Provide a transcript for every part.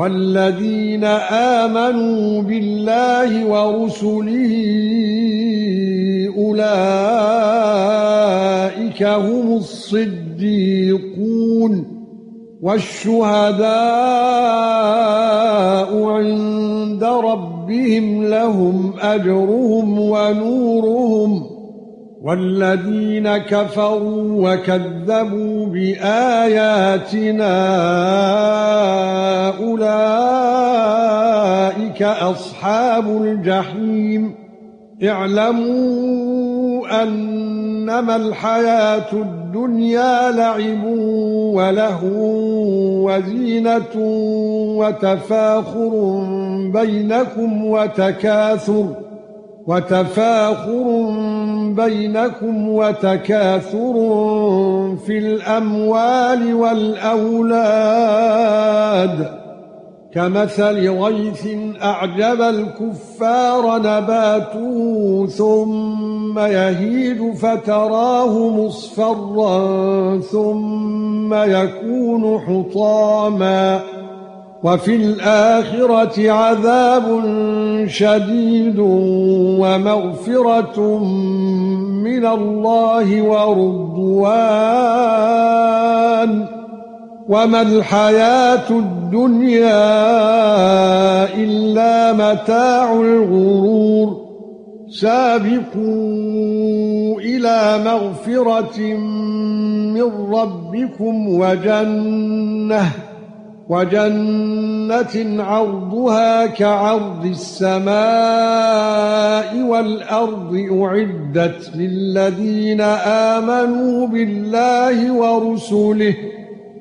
والذين آمنوا بالله ورسله أولئك هم الصديقون والشهداء عند ربهم لهم أجرهم ونورهم والذين كفروا وكذبوا بآياتنا أولئك أصحاب الجحيم. اعلموا أنما الحياة الدنيا لعب ولهو وزينة وتفاخر بينكم وتكاثر وتفاخر بينكم وتكاثر في الأموال والأولاد. كمثل غيث أعجب الكفار نباته ثم يهيج فتراه مصفرا ثم يكون حطاما وفي الآخرة عذاب شديد ومغفرة من الله ورضوان وما الحياة الدنيا إلا متاع الغرور. سابقوا إلى مغفرة من ربكم وجنة وَجَنَّةٍ عَرْضُهَا كَعَرْضِ السَّمَاءِ وَالْأَرْضِ أُعِدَّتْ لِلَّذِينَ آمَنُوا بِاللَّهِ وَرُسُلِهِ.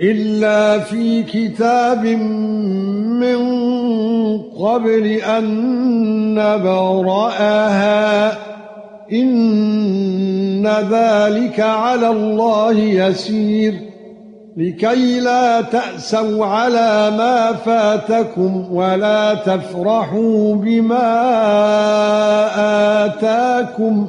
إِلَّا فِي كِتَابٍ مِّن قَبْلِ أَن نَّبْرَأَهَا. إِنَّ ذَلِكَ عَلَى اللَّهِ يَسِيرٌ. لكي لا تأسوا على ما فاتكم ولا تفرحوا بما آتاكم.